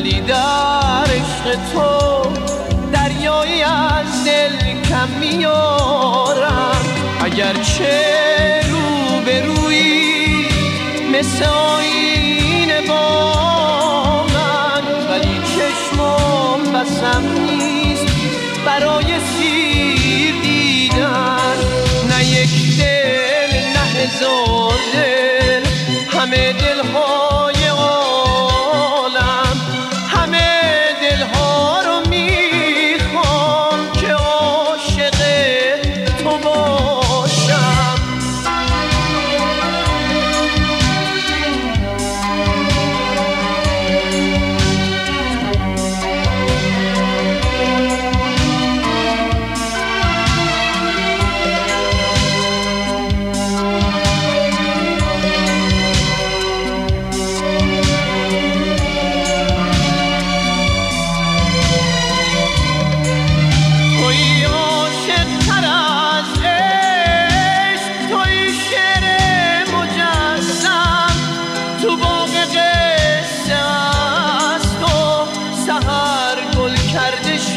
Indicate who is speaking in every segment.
Speaker 1: ولی در عشق تو دریایی از دل کم میارم. اگرچه رو به روی مثل آینه با من ولی چشمم بسم نیست برای سیر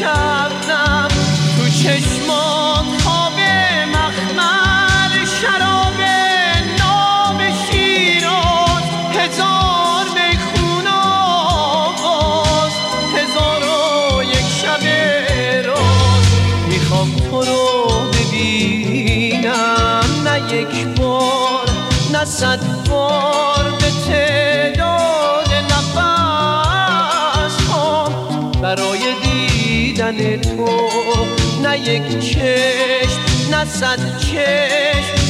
Speaker 1: شبنم تو چشمات خواب مخمل شراب ناب شیراز. هزار میخون آواز هزار و یک شب راز. می‌خوام تو رو ببینم نه یک بار نه صد بار. یک چشم نه صد چشم.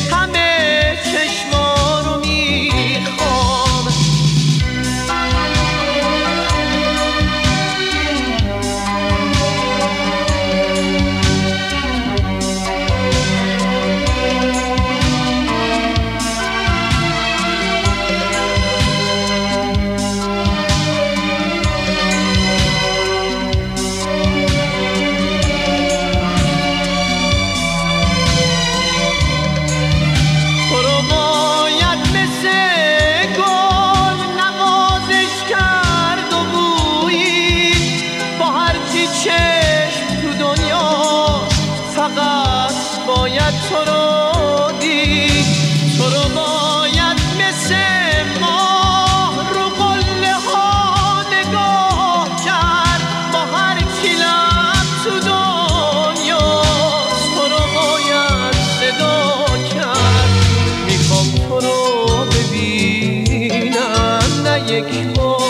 Speaker 1: تو رو دید تو رو باید مثل رو قله ها نگاه کرد. با هر کی تو دنیا تو رو باید صدا کرد. می‌خوام تو رو ببینم. نه یک بار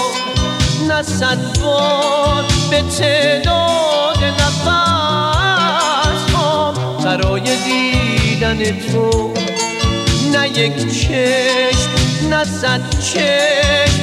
Speaker 1: نه صد بار به تو. نه یک چشم نه صد چشم.